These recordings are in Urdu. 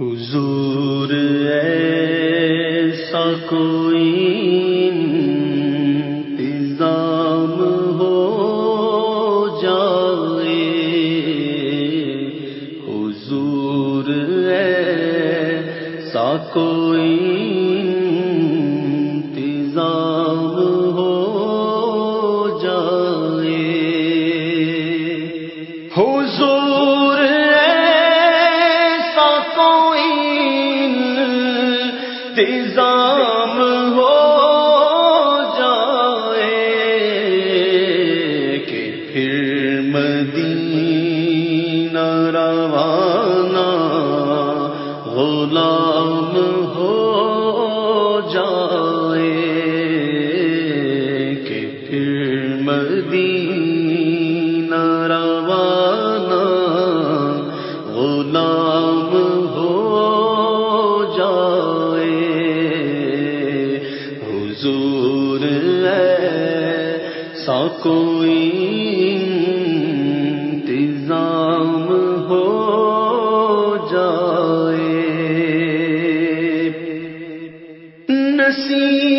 حضور ایسا کوئی انتظام ہو جائے۔ حضور ایسا کوئی انتظام ہو جائے کہ پھر مدینہ روانہ غلام ہو ایسا کوئی انتظام ہو جائے۔ نصیب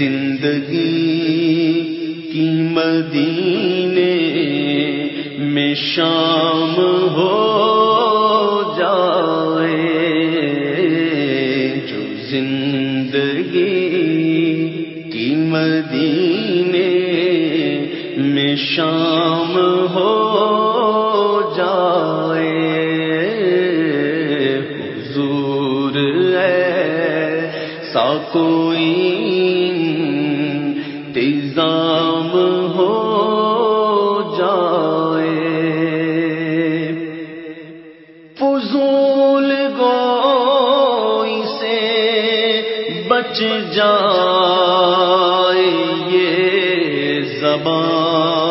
زندگی کی مدینے میں شام ہو جائے، جو زندگی کی مدینے میں شام ہو جائے۔ ایسا کوئی انتظام ہو جائے۔ فضول گوئی سے بچ جائے یہ زبان۔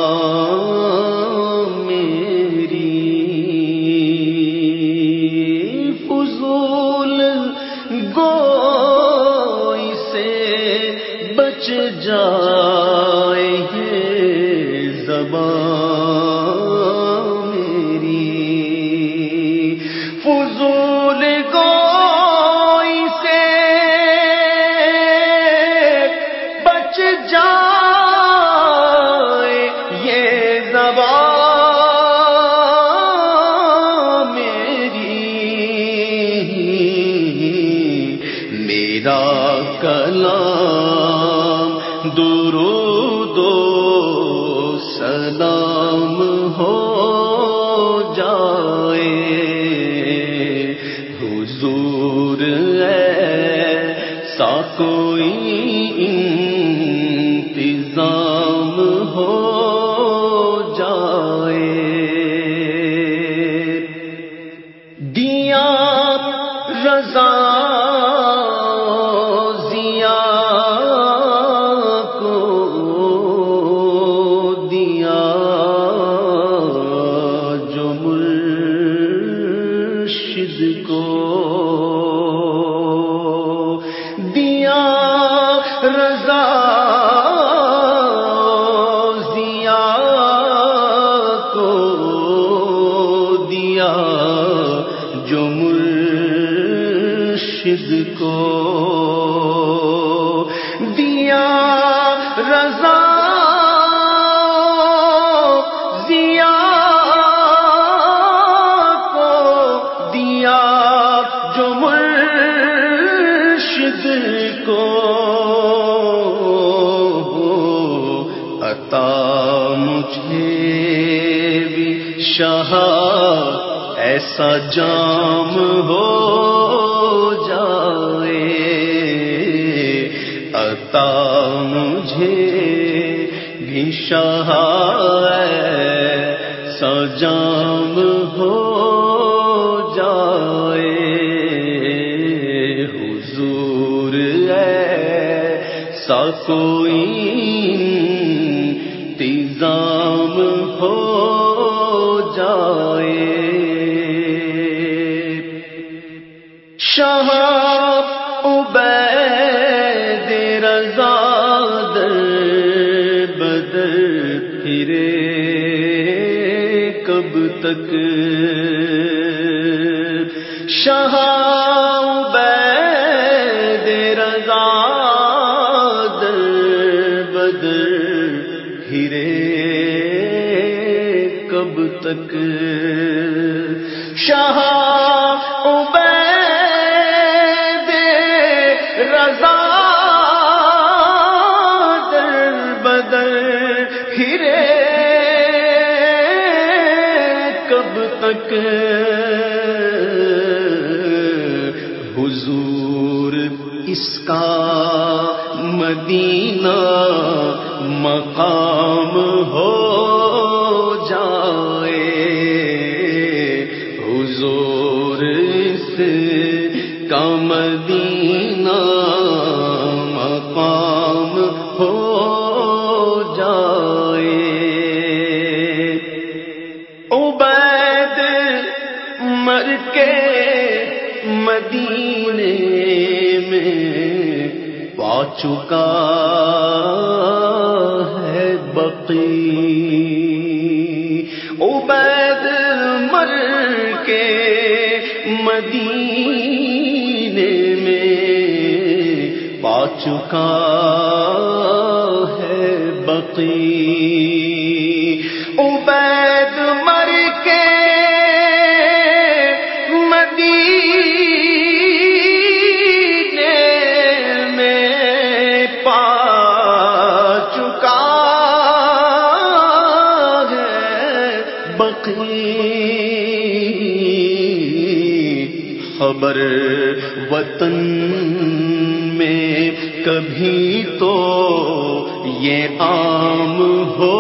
بچ جائے ہے زبان میری۔ فضول گوئی سے بچ جائے دور عطا مجھے بھی شاہ ایسا جام ہو جائے۔ عطا مجھے بھی شاہ ایسا جام ہو جائے۔ حضور ہے سکو انتظام ہو جائے۔ شاہ عبید رضا در بدر پھرے۔ کب تک؟ شاہ عبید کب تک۔ شاہ عبید رضا در بدر پھرے کب تک۔ حضور اس کا مدینہ مقام ہو۔ مدینہ مقام ہو جائے۔ عبید مر کے مدینے میں پا چکا ہے بقی۔ عبید مر کے مدینے چکا ہے بقی۔ عبید مر کے مدینے میں پا چکا ہے بقی۔ خبر وطن کبھی تو یہ عام ہو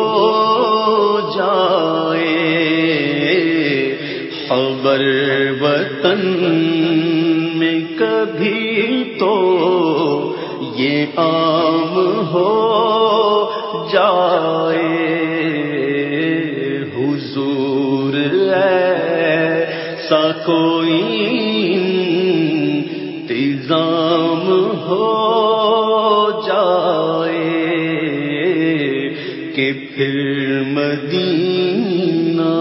جائے۔ خبر وطن میں کبھی تو یہ عام ہو جائے۔ حضور ایسا کوئی انتظام ہو۔ جائے کہ پھر مدینہ